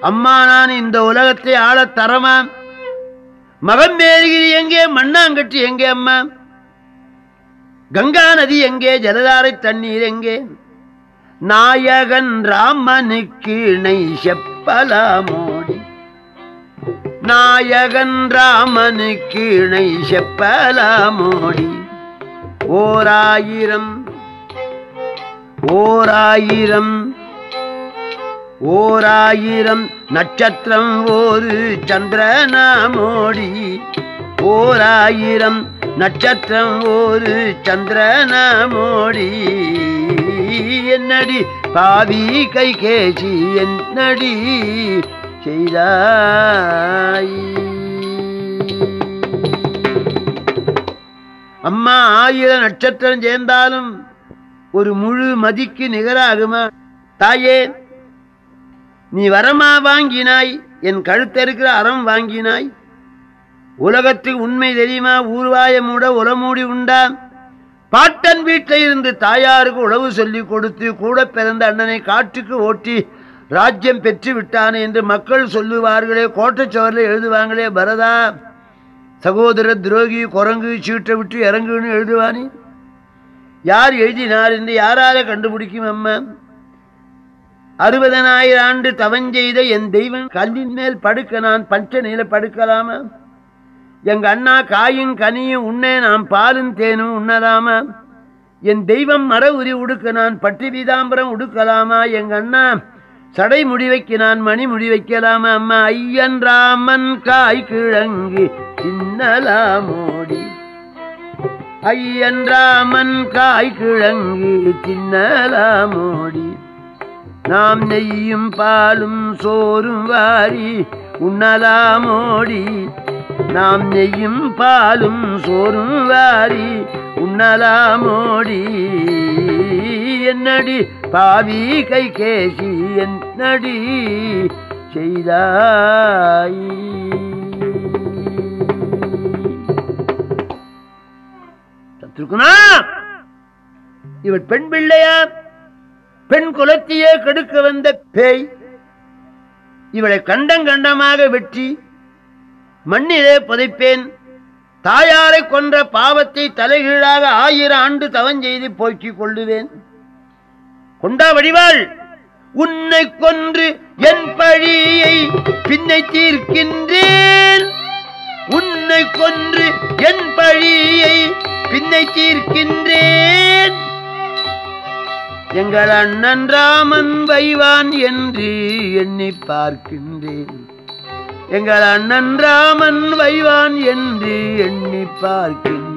அம்மா நான் இந்த உலகத்தை ஆள தரமா மகன் மேருகிரி எங்கே மண்ணாங்கட்டி எங்கே அம்மா? கங்கா நதி எங்கே ஜலதாரை தண்ணீர் எங்கே? நாயகன் ராமனுக்கு இணை செப்பலாமோடி. நாயகன் ராமனுக்கு இணை செப்பலாமோடி. ஓராயிரம் ஓராயிரம் ஓராயிரம் நட்சத்திரம் ஒரு சந்திரனாமோடி ஓராயிரம் நட்சத்திரம் ஒரு சந்திரனாமோடி என்னடி பாவி கை கேசி என்னடி செய்தாய்? அம்மா ஆயிரம் நட்சத்திரம் சேர்ந்தாலும் ஒரு முழு மதிக்கு நிகராகுமா? தாயே நீ வரமா வாங்கினாய்? என் கழுத்தறுக்கிற அறம் வாங்கினாய்? உலகத்துக்கு உண்மை தெரியுமா? ஊர்வாயமூட உலமூடி உரமூடி உண்டா? பாட்டன் வீட்டில் இருந்து தாயாருக்கு உழவு சொல்லி கொடுத்து கூட பிறந்த அண்ணனை காட்டுக்கு ஓட்டி ராஜ்யம் பெற்று விட்டான் என்று மக்கள் சொல்லுவார்களே கோட்டச்சோரில் எழுதுவாங்களே பரதா. சகோதர துரோகி குரங்கு சீட்டை விட்டு இறங்குன்னு எழுதுவானே? யார் எழுதினார் என்று யாரால கண்டுபிடிக்கும் அம்மா? அறுபதனாயிரம் ஆண்டு தவஞ்செய்த என் தெய்வம் கல்லின் மேல் படுக்க நான் பஞ்ச நில படுக்கலாமா? எங்க அண்ணா காயும் கனியும் உண்ணே நான் பாலும் தேனும் உண்ணலாமா? என் தெய்வம் மர உரி உடுக்க நான் பட்டி பீதாம்பரம் உடுக்கலாமா? எங்க அண்ணா சடை முடி வைக்க நான் மணி முடி வைக்கலாமா? அம்மா ஐயன் ராமன் காய் கிழங்கு சின்னலாமோடி ஐயன் ராமன் காய் கிழங்கு சின்னலாமோடி நாம் நெய்யும் பாலும் சோறும் வாரி உண்ணலாமோடி. நாம் நெய்யும் பாலும் சோறும் வாரி உண்ணலாமோடி. என்னடி பாவி கை கேசி என்னடி செய்தாய்? சத்ருகுணா இவள் பெண் பிள்ளையா? பெண் குலத்தையே கெடுக்க வந்த பேய் இவளை கண்டங்கண்டமாக வெற்றி மண்ணிலே புதைப்பேன். தாயாரை கொன்ற பாவத்தை தலைகீழாக ஆயிரம் ஆண்டு தவஞ்செய்து போக்கிக் கொள்ளுவேன். கொண்டா வடிவாள் உன்னை கொன்று என் பழியை பின்னை தீர்க்கின்றேன். உன்னை கொன்று என் பழியை பின்னை தீர்க்கின்றேன். எங்கள் அண்ணன் ராமன் வைவான் என்று எண்ணி பார்க்கின்றேன். எங்கள் அண்ணன் ராமன் வைவான் என்று எண்ணி பார்க்கின்றேன்.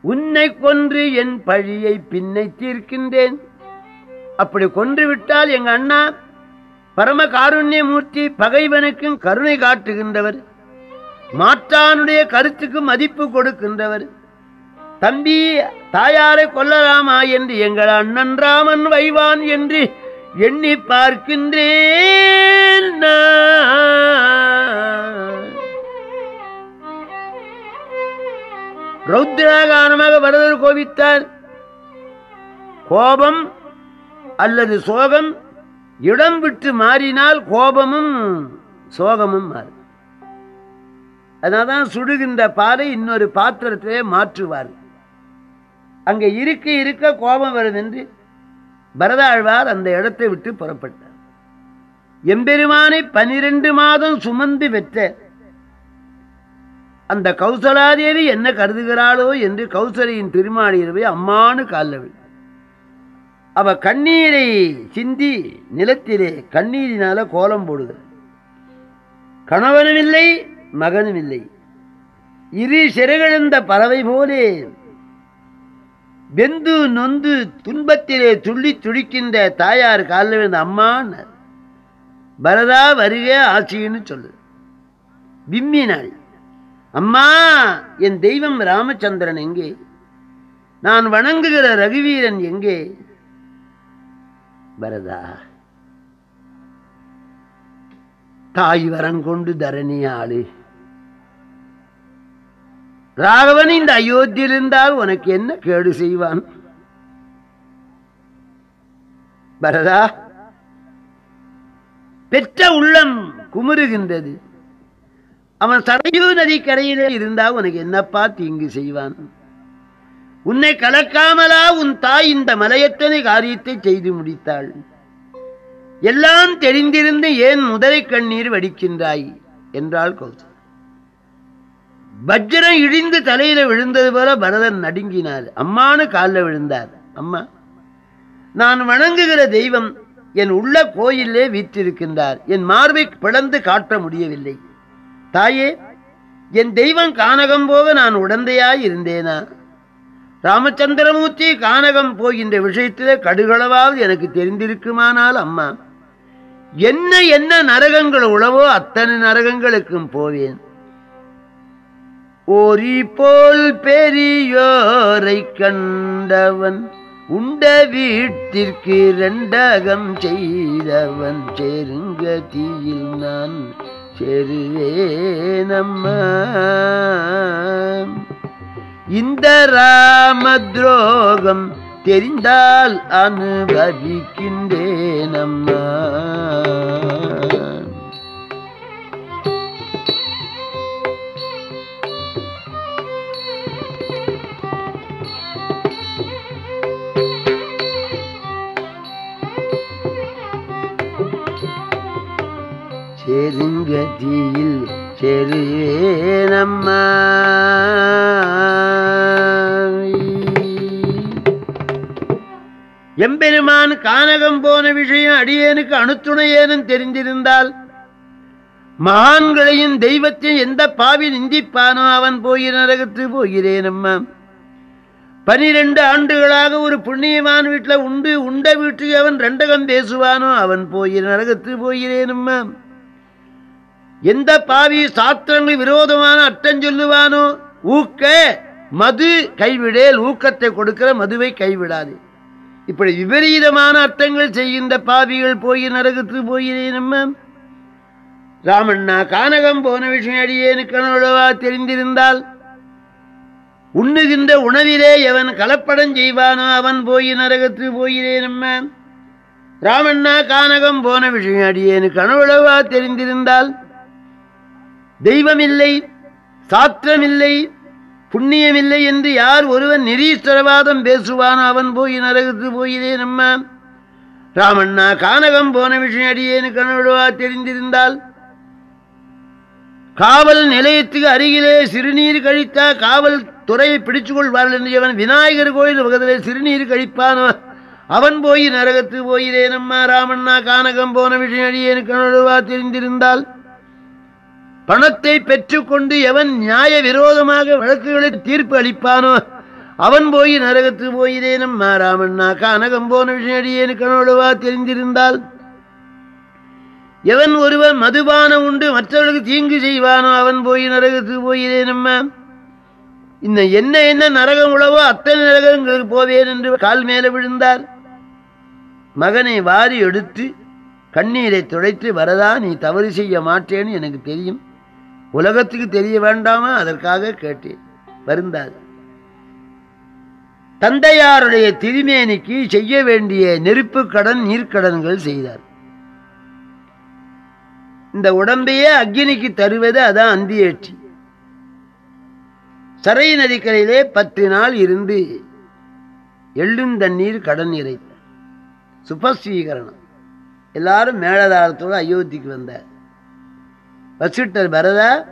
உன்னை கொன்று என் பழியை பின்னை தீர்க்கின்றேன். அப்படி கொன்று விட்டால் எங்க அண்ணா பரம காருண்யமூர்த்தி பகைவனுக்கும் கருணை காட்டுகின்றவர். மாற்றானுடைய கருத்துக்கு மதிப்பு கொடுக்கின்றவர். தம்பி தாயாரை கொல்லலாமா என்று எங்கள் அண்ணன் ராமன் வைவான் என்று எண்ணி பார்க்கின்றேன் நான். வரதர் கோபித்தார். கோபம் அல்லது சோகம் இடம் விட்டு மாறினால் கோபமும் சோகமும் மாறும். அதனால்தான் சுடுகின்ற பாலை இன்னொரு பாத்திரத்திலே மாற்றுவார். அங்கே இருக்க இருக்க கோபம் வருது என்று பரதாழ்வார் அந்த இடத்தை விட்டு புறப்பட்டார். எம்பெருமானை பனிரெண்டு மாதம் சுமந்து பெற்ற அந்த கௌசலாதேவி என்ன கருதுகிறாளோ என்று கௌசலையின் திருமாளியில் அம்மானு காலில் அவ கண்ணீரை சிந்தி நிலத்திலே கண்ணீரினால கோலம் போடுகிறார் கணவனும் இல்லை மகனும் இல்லை இரு சிறகிழந்த பறவை போலே வெந்து நொந்து துன்பத்திலே துள்ளி துடிக்கின்ற தாயார் காலில் விழுந்த அம்மான்னு பரதா வருக ஆட்சின்னு சொல்லு விம்மினாள். அம்மா என் தெய்வம் ராமச்சந்திரன் எங்கே? நான் வணங்குகிற ரகுவீரன் எங்கே? பரதா. தாய் வரங்கொண்டு தரணி ஆளு ராகவன் இந்த அயோத்தியில் இருந்தால் உனக்கு என்ன கேடு செய்வான்? பரதா பெற்ற உள்ளம் குமுறுகின்றது. அவன் சரையூ நதி கரையிலே இருந்தால் உனக்கு என்னப்பா தீங்கு செய்வான்? உன்னை கலக்காமலா உன் தாய் இந்த மலையத்தனை காரியத்தை செய்து முடித்தாள். எல்லாம் தெரிந்திருந்து ஏன் முதலை கண்ணீர் வடிக்கின்றாய்? என்றாள் கௌசல் வஜ்ரம் இழிந்து தலையில விழுந்தது போல பரதன் நடுங்கினார். அம்மானு காலில் விழுந்தார். அம்மா நான் வணங்குகிற தெய்வம் என் உள்ள கோயிலே வீற்றிருக்கின்றார். என் மார்பை பிளந்து காட்ட முடியவில்லை. தாயே என் தெய்வம் கானகம் போக நான் உடந்தையாய் இருந்தேனா? ராமச்சந்திரமூர்த்தி கானகம் போகின்ற விஷயத்திலே கடுகளவாவது எனக்கு தெரிந்திருக்குமானால் அம்மா என்ன என்ன நரகங்கள் உளவோ அத்தனை நரகங்களுக்கும் போவேன். ஓரி போல் பெரியோரை கண்டவன் உண்ட வீட்டிற்கு ரெண்டகம் செய்தவன் செருங்கதியில் நான் செருவேனம்மா இந்த ராம துரோகம் தெரிந்தால் அனுபவிக்கின்றேன் அம்மா நான் கானகம் போன விஷயம் அடியேனுக்கு அணுத்துணையேனும் தெரிந்திருந்தால் மகான்களையும் தெய்வத்தையும் எந்த பாவி நிந்திப்பானோ அவன் போய் நரகத்து போகிறேனம்மா பனிரெண்டு ஆண்டுகளாக ஒரு புண்ணியமான வீட்டில் உண்டு உண்ட வீட்டுக்கு அவன் ரெண்டகம் பேசுவானோ அவன் போய் நரகத்து போகிறேனம்மா எந்த பாவி சாத்திரங்கள் விரோதமான அட்டம் சொல்லுவானோ ஊக்க மது கைவிடேல் ஊக்கத்தை கொடுக்கிற மதுவை கைவிடாது. இப்படி விபரீதமான அர்த்தங்கள் செய்கின்ற பாவிகள் போய் நரகத்து நம்ம ராமண்ணா கானகம் போன விஷயம் அடியேனு கனவுளவா தெரிந்திருந்தால் உண்ணுகின்ற உணவிலே எவன் கலப்படம் செய்வானோ அவன் போய் நரகத்து போகிறேனம்மா. ராமண்ணா கானகம் போன விஷயம் அடியேனு கனவுளவா தெரிந்திருந்தால் தெய்வமில்லை சாத்திரமில்லை புண்ணியமில்லை என்று யார் ஒருவன் நிரீஸ்வரவாதம் பேசுவானோ அவன் போய் நரகத்து போயிதே நம்ம. ராமண்ணா கானகம் போன விஷயம் அடியேனு கனவுளவா தெரிந்திருந்தால். காவல் நிலையத்துக்கு அருகிலே சிறுநீர் கழித்தா காவல் துறையை பிடிச்சு கொள்வார்கள் என்று அவன் விநாயகர் கோயில் பக்கத்திலே சிறுநீர் கழிப்பானோ அவன் போய் நரகத்து போயிதே நம்ம. ராமண்ணா கானகம் போன விஷயம் அடியேனு கனவுளவா தெரிந்திருந்தால். பணத்தை பெற்றுக்கொண்டு எவன் நியாய விரோதமாக வழக்குகளை தீர்ப்பு அளிப்பானோ அவன் போய் நரகத்து போயிதேனும் மாறாமண்ணா கனகம் போன விஷயம் அடியேனு கனவுளவா தெரிந்திருந்தால்? எவன் ஒருவன் மதுபானம் உண்டு மற்றவர்களுக்கு தீங்கு செய்வானோ அவன் போய் நரகத்து போயிதேனும் இந்த என்ன என்ன நரகம் உழவோ அத்தனை நரகங்களுக்கு போவேன் என்று கால் மேலே விழுந்தார். மகனை வாரி எடுத்து கண்ணீரை துடைத்து வரதா நீ தவறு செய்ய மாட்டேன்னு எனக்கு தெரியும். உலகத்துக்கு தெரிய வேண்டாமா? அதற்காக கேட்டேன். வருந்தாது தந்தையாருடைய திருமேனிக்கு செய்ய வேண்டிய நெருப்பு கடன் நீர்க்கடன்கள் செய்தார். இந்த உடம்பையே அக்னிக்கு தருவது அதான் அந்தியேற்றி. சரை நதிக்கரையிலே பத்து நாள் இருந்து எள்ளுந்தண்ணீர் கடன் இறைத்தார். சுபஸ்வீகரணம். எல்லாரும் மேலதாரத்தோடு அயோத்திக்கு வந்தார். வசிட்டர் பரத.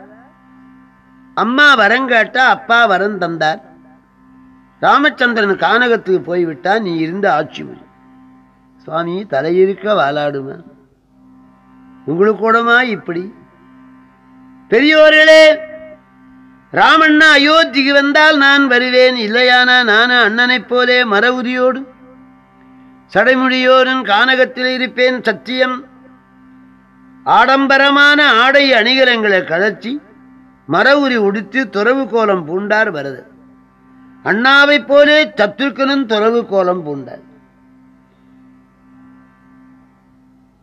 அம்மா வரம் கேட்டா அப்பா வரம் தந்தார். ராமச்சந்திரன் கானகத்துக்கு போய்விட்டா நீ இருந்து ஆட்சி மொழி சுவாமி தலையிருக்க வாலாடுமா? உங்களுக்கு கூடமா இப்படி? பெரியோர்களே ராமண்ணா அயோத்திக்கு வந்தால் நான் வருவேன் இல்லையானா நானும் அண்ணனைப் போலே மர உரியோடு சடைமுடியோரும் கானகத்தில் இருப்பேன் சத்தியம். ஆடம்பரமான ஆடை அணிகலங்களை கழற்றி மர உரி உடுத்து துறவு கோலம் பூண்டார் பரதர் அண்ணாவைப் போலே சத்துருக்கனும் துறவு கோலம் பூண்டார்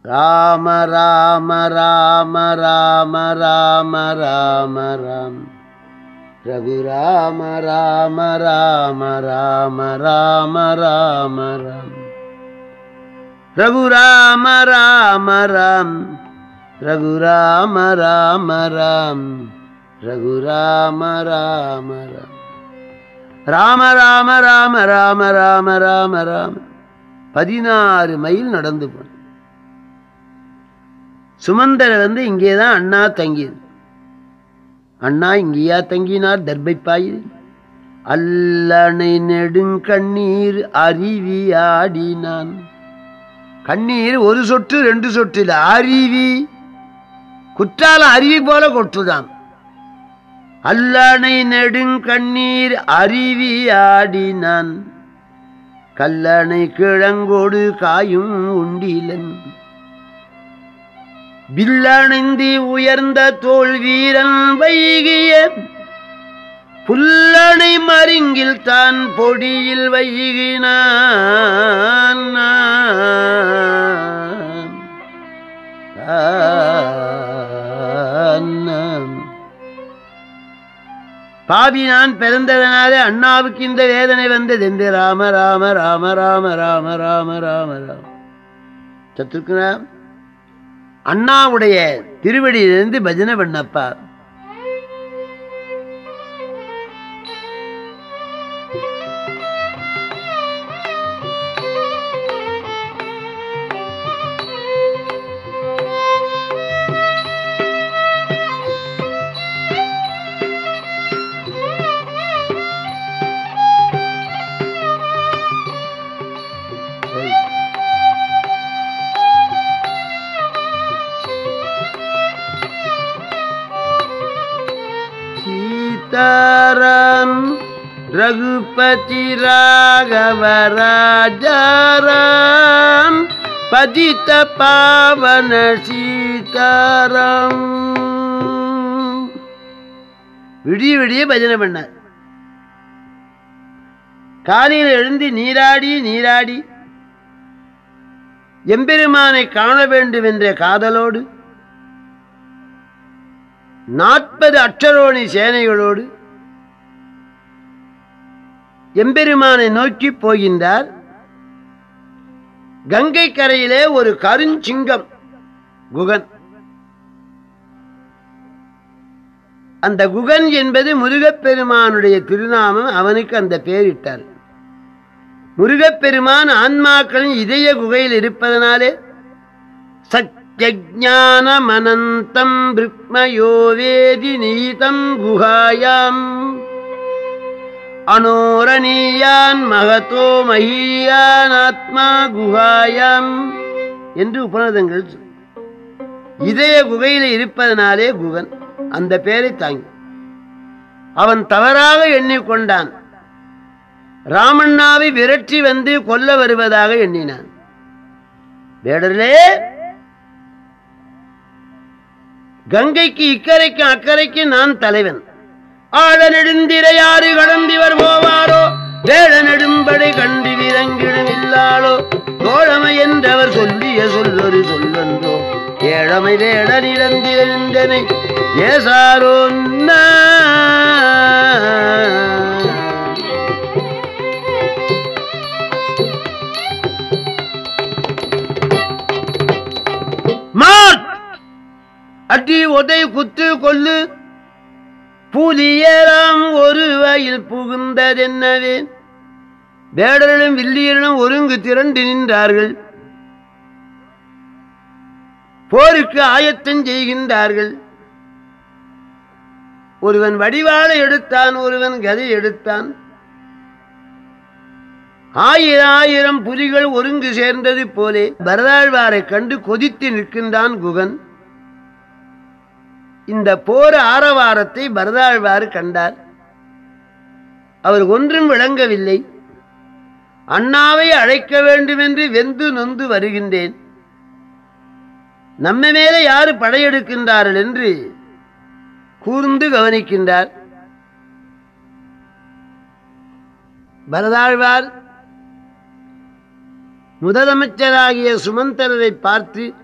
ராம ராம ராம ராம ராம ராம ராம் ரகு ராம ராம ராம ராம ராம ராம் ரகுராம ராம ராம் ரகுராம ராம ராம் ரகுராம ராம ராம். ராம ராம ராம ராம ராம ராம ராம. பதினாறு மைல் நடந்து போன சுமந்தரை வந்து இங்கேதான் அண்ணா தங்கியது. அண்ணா இங்கேயா தங்கினார் தர்பைப்பாயில் அல்லணை நெடுங்கண்ணீர் அருவி ஆடினான். கண்ணீர் ஒரு சொட்டு ரெண்டு சொட்டு இல்லை அருவி குற்றால அருவி போல கொட்டுதான் அல்லணை நெடுங்கண்ணீர் அருவி ஆடினான். கல்லணை கிழங்கோடு காயும் உண்டிலன். வில்லணைந்தி உயர்ந்த தோல் வீரன் வைகிய புல்லணை மருங்கில் தான் பொடியில் வைகினான். பாவி நான் பிறந்ததனாலே அண்ணாவுக்கு இந்த வேதனை வந்தது என்று ராம ராம ராம ராம ராம ராம ராம ராம. சத்துருக்குனா அண்ணாவுடைய திருவடியிலிருந்து பஜனை பண்ணப்பா. சீதாராம். ரகுபதி ராகவராஜாராம். பதித்த பாவன சீதாராம். விடிய விடிய பஜனை பண்ணார். காலையில் எழுந்து நீராடி நீராடி எம்பெருமானை காண வேண்டும் என்ற காதலோடு நாற்பது அற்றரோணி சேனைகளோடு எம்பெருமானை நோக்கி போகின்றார். கங்கை கரையிலே ஒரு கருஞ்சிங்கம் குகன். அந்த குகன் என்பது முருகப்பெருமானுடைய திருநாமம் அவனுக்கு அந்த பெயரிட்டார். முருகப்பெருமான் ஆன்மாக்களின் இதய குகையில் இருப்பதனாலே சத்யஜானமனந்தம் பிருக்மயோ வேதி நீதம் குஹாயாம் அனோரணீயான் மகத்தோ மஹீயான் ஆத்மா குஹாயாம் என்று உபநதங்கள் இதய குகையில் இருப்பதனாலே குகன். அந்த பெயரை தாங்கி. அவன் தவறாக எண்ணிக்கொண்டான். ராமண்ணாவை விரட்டி வந்து கொல்ல வருவதாக எண்ணினான். வேடர்களே கங்கைக்கு இக்கரைக்கு அக்கறைக்கு நான் தலைவன். ஆழ நெடுந்திரையாறு கடந்திவர் போவாரோ? வேட நெடும்படை கண்டு விரங்கிடும் இல்லாளோ தோழமை என்றவர் சொல்லிய சொல்லொரு சொல்லன்றோ ஏழமை வேட நிறந்திரனை ஏசாரோ உதை குத்து கொல்லு புலியலாம் ஒரு வயல் புகுந்ததென்னவே? வேடர்களும் வில்லியர்களும் ஒருங்கு திரண்டு நின்றார்கள். போருக்கு ஆயத்தம் செய்கின்றார்கள். ஒருவன் வடிவாளை எடுத்தான் ஒருவன் கதை எடுத்தான். ஆயிரம் ஆயிரம் புலிகள் ஒருங்கு சேர்ந்தது போலே பரதாழ்வாரை கண்டு கொதித்து நிற்கின்றான் குகன். இந்த போர் ஆரவாரத்தை பரதாழ்வார் கண்டார். அவர் ஒன்றும் விளங்கவில்லை. அண்ணாவை அழைக்க வேண்டுமென்று வெந்து நொந்து வருகின்றேன். நம்ம மேலே யாரு படையெடுக்கின்றார்கள் என்று கூர்ந்து கவனிக்கின்றார். பரதாழ்வார் முதலமைச்சராகிய சுமந்தரரை பார்த்து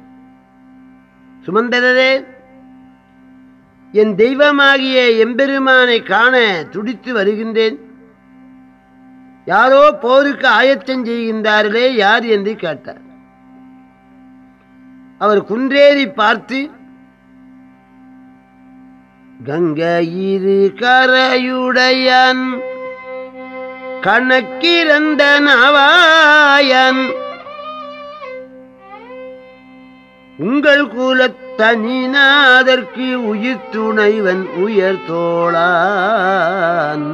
சுமந்தரரே என் தெய்வமாகிய எம்பெருமானை காண துடித்து வருகின்றேன். யாரோ போருக்கு ஆயத்தம் செய்கின்றார்களே யார் என்று கேட்டார். அவர் குன்றேறி பார்த்து கங்கையிரு கரையுடையான் கணக்கிறந்த நவாயன் உங்கள் குலத்தனினாதற்கு உயிர் துணைவன் உயர் தோழான்.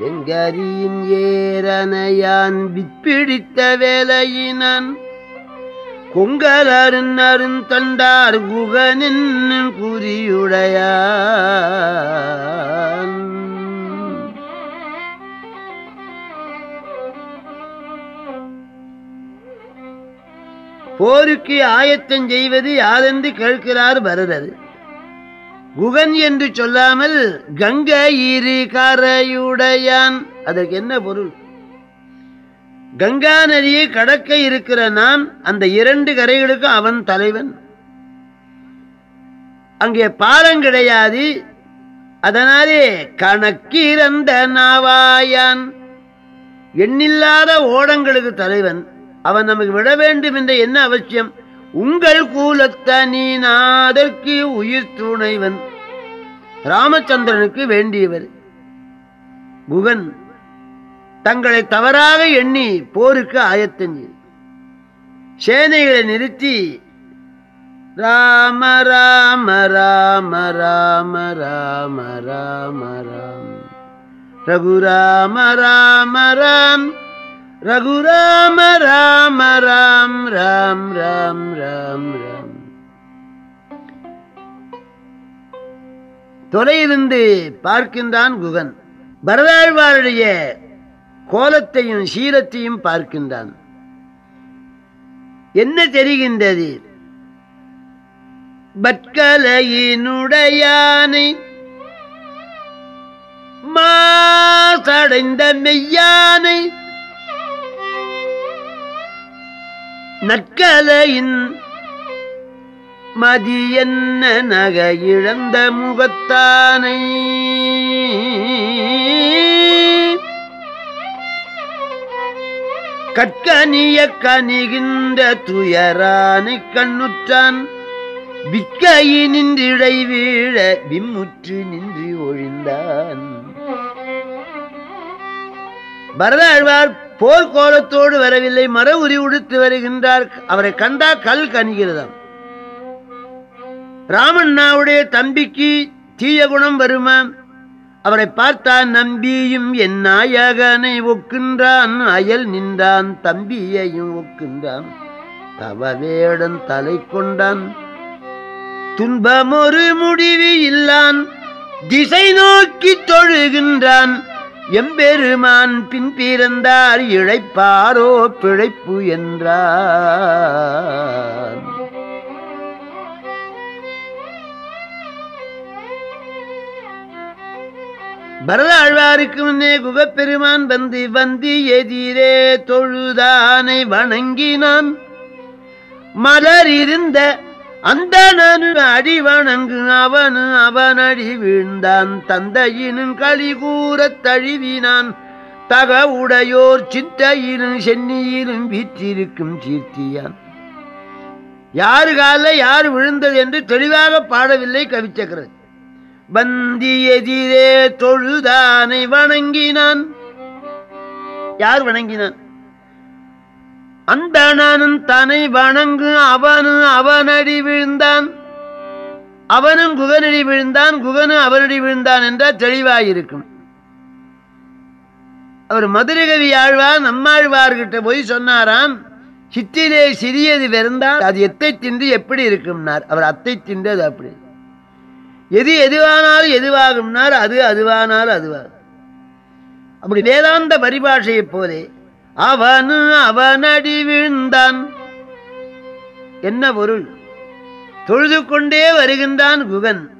வெங்கரியின் ஏரனையான் விப்பிடித்த வேலையினான் கொங்கலருண் அருந்தண்டார் குகனின் குறியுடையான். போருக்கு ஆயத்தம் செய்வது யாரென்று கேட்கிறார் பரதர். குகன் என்று சொல்லாமல் கங்கை இரு கரையுடையான். அதற்கு என்ன பொருள்? கங்கா நதியை கடக்க இருக்கிற நான் அந்த இரண்டு கரைகளுக்கும் அவன் தலைவன். அங்கே பாலம் கிடையாது. அதனாலே கணக்கிறந்த நாவாயான். எண்ணில்லாத ஓடங்களுக்கு தலைவன். அவன் நமக்கு விட வேண்டும் என்ற என்ன அவசியம்? உங்கள் கூலத்தனி நாதற்கு உயிர் துணைவன். ராமச்சந்திரனுக்கு வேண்டியவர். குகன் தங்களை தவறாக எண்ணி போருக்கு ஆயத்தம் சேனைகளை நிறுத்தி ராம ராம ராம ராம ராம ராம ராம். ரகுராம ராம ராம். ரகுராம ராம ராம் ராம் ராம் ராம் ராம் தொலையிலிருந்து பார்க்கின்றான் குகன். பரதாழ்வாருடைய கோலத்தையும் சீலத்தையும் பார்க்கின்றான். என்ன தெரிகின்றது? பற்கலையினுடையானை மாசடைந்த மெய்யானை நற்கலையின் மதியன்ன நக இழந்த முகத்தானை? கற்கனிய கணிகின்ற துயரானை கண்ணுற்றான். விக்கையினின்றிடை வீழ விம்முற்று நின்று ஒழிந்தான். பரதாழ்வார் போர்க்கோலத்தோடு வரவில்லை மர உரி உடுத்து வருகின்றார். அவரை கண்டா கல் கணிகிறதாம் ராமண்ணாவுடைய தம்பிக்கு தீய குணம் வருமா? அவரை பார்த்தான் நம்பியும் என் நாயகனை ஒக்கின்றான். அயல் நின்றான் தம்பியையும் ஒக்கின்றான். தவவேடன் தலை கொண்டான். துன்பமொரு முடிவு இல்லான். திசை நோக்கி தொழுகின்றான். எம்பெருமான் பின் பிறந்தார் இழைப்பாரோ பிழைப்பு என்றார். பரத ஆழ்வாருக்கு முன்னே குகப்பெருமான் வந்து வந்து எதிரே தொழுதானை வணங்கினான். மலர் இருந்த அந்த அடி வணங்கு அவனு அவன் அடி வீழ்ந்தான். தந்தையினும் களி கூறத் தழுவினான். தக உடையோர் சித்தையிலும் சென்னியிலும் வீற்றிருக்கும் சீர்த்தியான் யாரு கால யார் விழுந்தது என்று தெளிவாக பாடவில்லை கவிச்சக்கரன். பந்தி எதிரே தொழுதானை வணங்கினான். யார் வணங்கினான்? அந்தணனும் தன்னை வணங்கு அவனும் அவனடி விழுந்தான். அவனும் குகனடி விழுந்தான் குகனும் அவனடி விழுந்தான் என்றால் தெளிவாயிருக்கும். அவர் மதுரகவி ஆழ்வார் நம்மாழ்வார்கிட்ட போய் சொன்னாராம் சித்திலே சிறியது வெறுந்தால் அது எத்தை தின்று எப்படி இருக்கும்னார்? அவர் அத்தை தின்று அது அப்படி. எது எதுவானாலும் எதுவாகும்னார் அது அதுவானாலும் அதுவாகும். அப்படி வேதாந்த பரிபாஷையைப் போலே அவனு அவனடி விழுந்தான். என்ன பொருள்? தொழுது கொண்டே வருகின்றான் குகன்.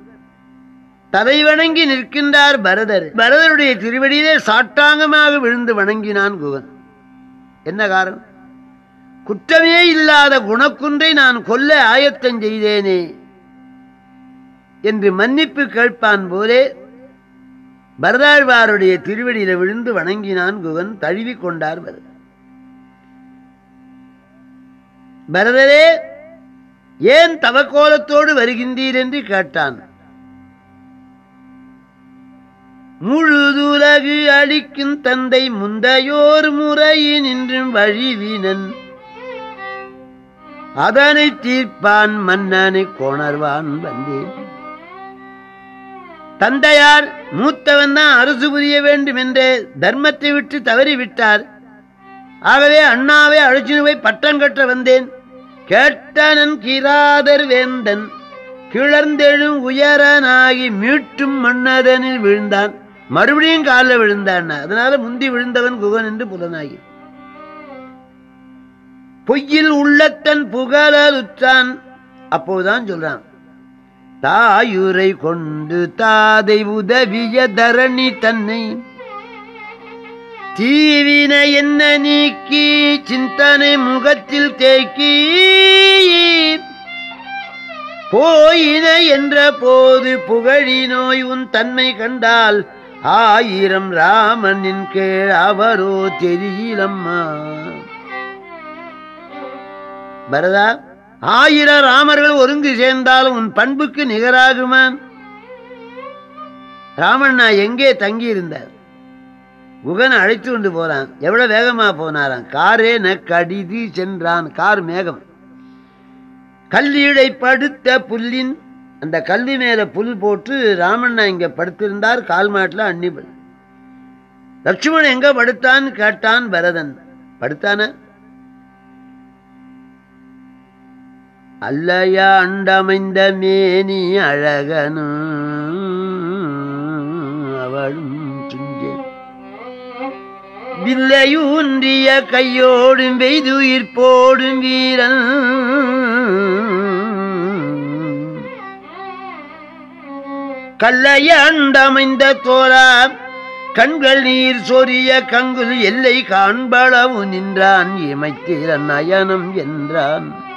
தலை வணங்கி நிற்கின்றார் பரதர். பரதருடைய திருவடியிலே சாட்டாங்கமாக விழுந்து வணங்கினான் குகன். என்ன காரணம்? குற்றமே இல்லாத குணக்குன்றை நான் கொல்ல ஆயத்தம் செய்தேனே. என்று மன்னிப்பு கேட்பான் போலே பரதாழ்வாருடைய திருவடியில விழுந்து வணங்கினான் குகன் தழுவி கொண்டார் பரதர். பரதரே ஏன் தவக்கோலத்தோடு வருகின்றீர் என்று கேட்டான். முழுதுலகு அழிக்கும் தந்தை முந்தையோர் முறையினின்றும் வழிவினன் அதனை தீர்ப்பான் மன்னனை கொணர்வான் வந்தேன். தந்தையார் மூத்தவன் தான் அரசு புரிய வேண்டும் என்று தர்மத்தை விட்டு தவறிவிட்டார். ஆகவே அண்ணாவை அழைச்சினு போய் பட்டம் கட்ட வந்தேன். கேட்டனன் கிராதர் வேந்தன் கிளர்ந்தெழும் உயரனாகி மீட்டும் மன்னதனில் விழுந்தான். மறுபடியும் காலில் விழுந்தான். அதனால முந்தி விழுந்தவன் குகன் என்று புலனாகி. பொய்யில் உள்ளத்தன் புகழலுற்றான். அப்போதான் சொல்றான் தாயுரை கொண்டு தாதை உதவிய தரணி தன்னை. தீவின என்ன நீக்கி சிந்தனை முகத்தில் தேக்கி. போயின என்ற போது புகழி நோய் உன் தன்மை கண்டால் ஆயிரம் ராமனின் கீழ் அவரோ தெரியலம்மா. பரதா ஆயிரம் ராமர்கள் ஒருங்கு சேர்ந்தாலும் உன் பண்புக்கு நிகராகுமா? ராமண்ணா எங்கே தங்கி இருந்தார் குகன் அழைத்து கொண்டு போறான். எவ்வளவு வேகமா போனாராம்? காரே ந கடிதி சென்றான். கார் மேகம். கல்லீடை படுத்த புல்லின் அந்த கல்வி மேல புல் போட்டு ராமண்ணா இங்க படுத்திருந்தார். கால் மாட்டில் அன்னிபல். லட்சுமணன் எங்க படுத்தான் கேட்டான் பரதன். படுத்தான? அல்லையாண்டமைந்த மேனி அழகனும் அவளும் துஞ்சே வில்லையூன்றிய கையோடும் வெய்துயிர் போடும் வீரன். கல்லையாண்டமைந்த தோரா கண்கள் நீர் சொரிய கங்குல் எல்லை காண்பளவு நின்றான். இமைத்திர நயனம் என்றான்.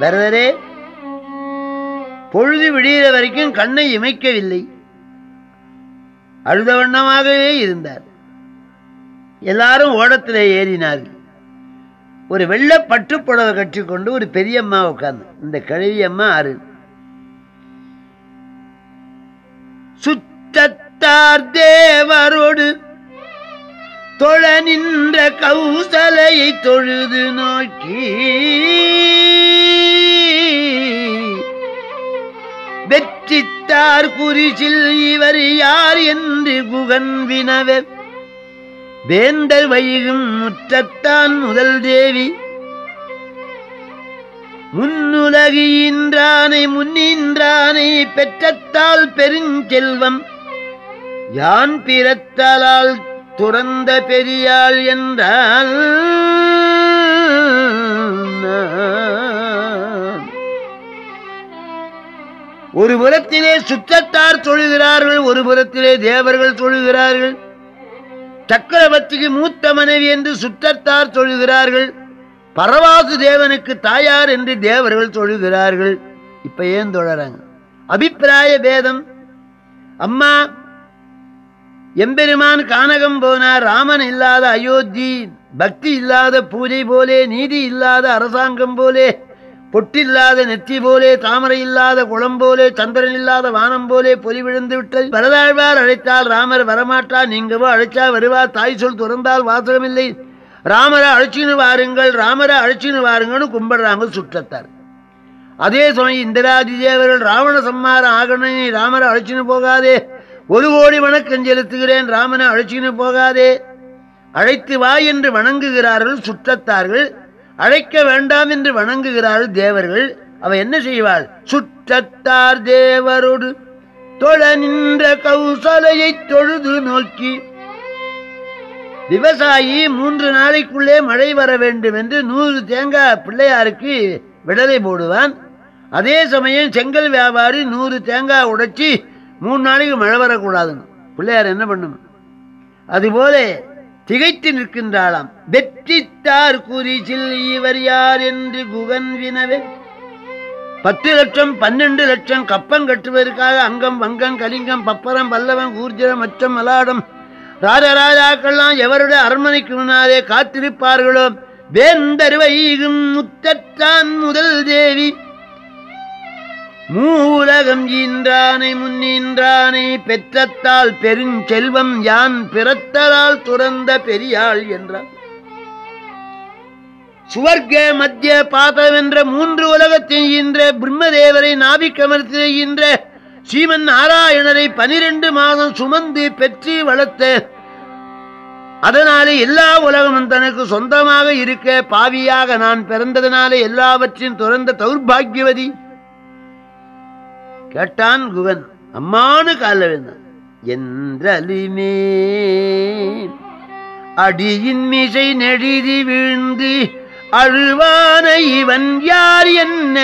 பரதரே பொழுது விடிகிற வரைக்கும் கண்ணை இமைக்கவில்லை. அழுத வண்ணமாகவே இருந்தார். எல்லாரும் ஓடத்திலே ஏறினார்கள். ஒரு வெள்ளை பட்டுப்புடவை கட்டிக்கொண்டு ஒரு பெரியம்மா உட்கார்ந்து இந்த கிழவி அம்மா ஆறு சுற்றத்தார் தேவரோடு தொழ நின்ற கௌசலையை தொழுது நோக்கி யார் குறிச்சில் இவர் யார் என்று குகன் வினவே வேந்தர் வைகும் முற்றத்தான் முதல் தேவி. முன்னுலகின்றானை முன்னின்றானை பெற்றத்தால் பெருஞ்செல்வம். யான் பிறத்தலால் துறந்த பெரியாள் என்றால் ஒரு புறத்திலே சுற்றத்தார் தொழுகிறார்கள் ஒரு புறத்திலே தேவர்கள் தொழுகிறார்கள். சக்கரவர்த்திக்கு மூத்த மனைவி என்று சுற்றத்தார் தொழுகிறார்கள். பரவாசு தேவனுக்கு தாயார் என்று தேவர்கள் தொழுகிறார்கள். இப்ப ஏன் தொழறாங்க அபிப்பிராய பேதம். அம்மா எம்பெருமான் கானகம் போனார் ராமன் இல்லாத அயோத்தி பக்தி இல்லாத பூஜை போலே நீதி இல்லாத அரசாங்கம் போலே. பொட்டில்லாத நெற்றி போலே தாமரை இல்லாத குளம் போலே சந்திரன் இல்லாத வானம் போலே பொலி விழுந்து விட்டது. வரதாழ்வார் அழைத்தால் ராமர் வரமாட்டா நீங்கவோ அழைச்சா வருவா தாய் சொல் துறந்தால் வாசகமில்லை ராமரை அழைச்சின்னு வாருங்கள் ராமரை அழைச்சின்னு வாருங்கன்னு கும்பிடுறாங்க சுற்றத்தார். அதே சமயம் இந்திராதி தேவர்கள் ராவண சம்மாரம் ஆகணும் ராமரை அழைச்சின்னு போகாதே. ஒரு கோடி வணக்கம் செலுத்துகிறேன் ராமனை அழைச்சின்னு போகாதே. அழைத்து வா என்று வணங்குகிறார்கள் சுற்றத்தார்கள். அழைக்க வேண்டாம் என்று வணங்குகிறாள் தேவர்கள். அவ என்ன செய்வாள்? சுற்றத்தார் தேவரோடு தொழ நின்ற கௌசலையை தொழுது நோக்கி விவசாயி மூன்று நாளைக்குள்ளே மழை வர வேண்டும் என்று நூறு தேங்காய் பிள்ளையாருக்கு விடலை போடுவான். அதே சமயம் செங்கல் வியாபாரி நூறு தேங்காய் உடைச்சி மூணு நாளைக்கு மழை வரக்கூடாதுன்னு. பிள்ளையார் என்ன பண்ணும்? அதுபோல திகைத்து நிற்கின்றாளாம். வெற்றித்தார் குறிச்சில் இவர் யார் என்று குகன் வினவே. பத்து லட்சம் பன்னெண்டு லட்சம் கப்பம் கட்டுவதற்காக அங்கம் வங்கம் கலிங்கம் பப்பரம் பல்லவன் ஊர்ஜரம் மச்சம் மலாடம். ராஜராஜாக்கள்லாம் எவருடைய அரண்மனைக்கு முன்னாலே காத்திருப்பார்களோ? வேந்தருவை முத்தத்தான் முதல் தேவி. மூலகம் ஈன்றானை முன்னின்றானை பெற்றத்தால் பெருஞ்செல்வம் யான் பிறத்தலால் துறந்த பெரியாள் என்றார். சுவர்க்க மத்திய பாதவென்ற மூன்று உலகத்தின் ஈன்ற பிரம்மதேவரை நாபிக்கமர்த்தி சீமன் ஸ்ரீமன் நாராயணரை பனிரெண்டு மாதம் சுமந்து பெற்று வளர்த்த அதனாலே எல்லா உலகமும் தனக்கு சொந்தமாக இருக்க பாவியாக நான் பிறந்ததனாலே எல்லாவற்றையும் துறந்த தௌர்பாகியவதி. கேட்டான் குகன். அம்மானு கால வேண்டான் என்றலிமே அடியின் மிசை நெடிதி வீழ்ந்து அழுவான இவன் யார் என்ன?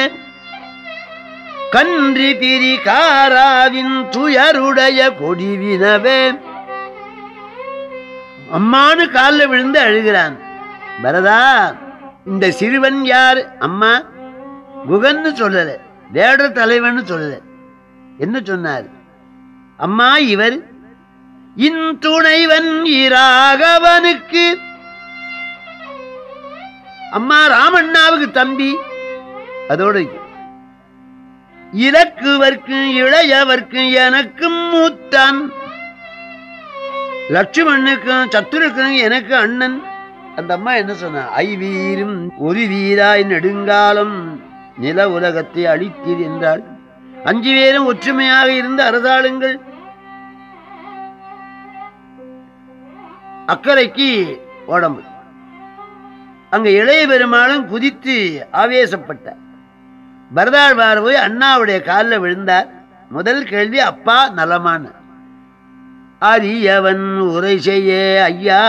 கன்றி பிரி காராவின் துயருடைய கொடிவினவே அம்மானு காலில் விழுந்து அழுகிறான். பரதா இந்த சிறுவன் யார்? அம்மா குகன்னு சொல்லல வேட தலைவன் சொல்லலை. என்ன சொன்னார்? அம்மா இவர் இன்துணைவன் இராகவனுக்கு. அம்மா ராமண்ணாவுக்கு தம்பி. அதோட இலக்குவர்க்கு இளையவர்க்கு எனக்கும் மூத்தான். லட்சுமணனுக்கும் சத்துருக்கும் எனக்கு அண்ணன். அந்த அம்மா என்ன சொன்னா? ஐவீரும் ஒரு வீராய் நெடுங்காலம் நில உலகத்தை அழித்தீர் என்றாள். அஞ்சு பேரும் ஒற்றுமையாக இருந்து அரசாளுங்கள் அக்கறைக்கு உடம்பு அங்க இளைய பெருமாளும் குதித்து ஆவேசப்பட்டார் பரதாழ்வார் போய் அண்ணாவுடைய காலில் விழுந்தார். முதல் கேள்வி அப்பா நலமான அரியவன் உரை செய்ய ஐயா.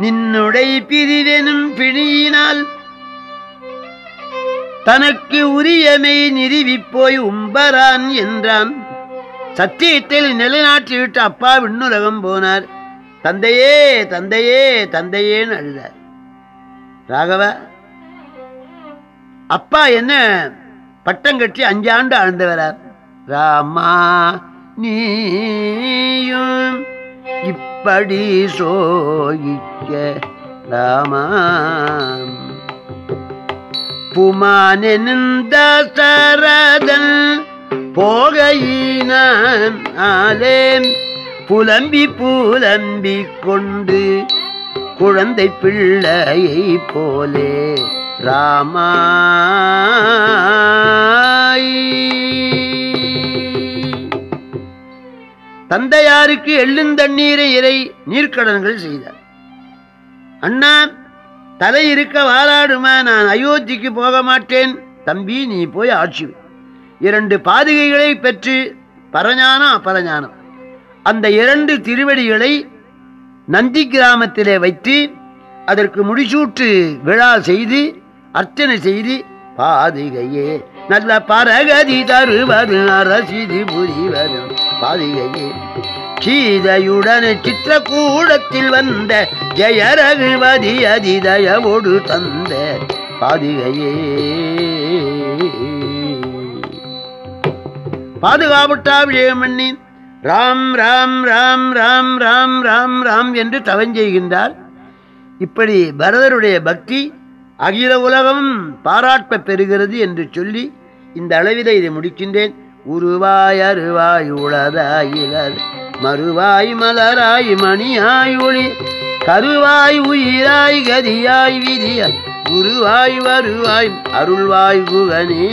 நின்னுடை பிரிவெனும் பிணியினால் தனக்கு உரியமை நிறுவிப்போய் உம்பரான் என்றான். சத்தியத்தில் நிலைநாட்டிவிட்டு அப்பா விண்ணுலகம் போனார். தந்தையே தந்தையே தந்தையேன்னு அழுதார். ராகவ அப்பா என்ன பட்டம் கட்டி அஞ்சாண்டு ஆழ்ந்தவரார். ராமா நீயும் இப்படி சோகிக்க ராமா. புமானெந்த தசரதன் போகையினான் புலம்பி புலம்பி கொண்டு குழந்தை பிள்ளையை போலே ராமாய் தந்தையாருக்கு எள்ளுந்தண்ணீரை இறை நீர்க்கடன்கள் செய்தார். அண்ணா தலை இருக்க வாராடுமா? நான் அயோத்திக்கு போக மாட்டேன். தம்பி நீ போய் ஆட்சி இரண்டு பாதுகைகளை பெற்று பரஞானம் அபரஞானம். அந்த இரண்டு திருவடிகளை நந்தி கிராமத்திலே வைத்து அதற்கு முடிசூட்டு விழா செய்து அர்ச்சனை செய்து பாதுகையே நல்ல பரகதி தருவது அரசிது புரிவரும் பாதுகையே. சீதையுடன் சித்திரக்கூடத்தில் வந்த ஜெய அதிதயமோடு தந்த பாதுகையே. பாதுகாப்புட்டா விஜயமண்ணின் ராம் ராம் ராம் ராம் ராம் ராம் ராம் என்று தவஞ்செய்கின்றார் இப்படி பரதருடைய பக்தி அகில உலகம் பாராட்ட பெறுகிறது என்று சொல்லி இந்த அளவிலே இதை முடிக்கின்றேன். உருவாய் அருவாய் உளதாயிலர். மறுவாய் மலராய் மணியாய் ஒளி கருவாய் உயிராய் கதியாய் விதியாய் குருவாய் வருவாய் அருள்வாய் குகனே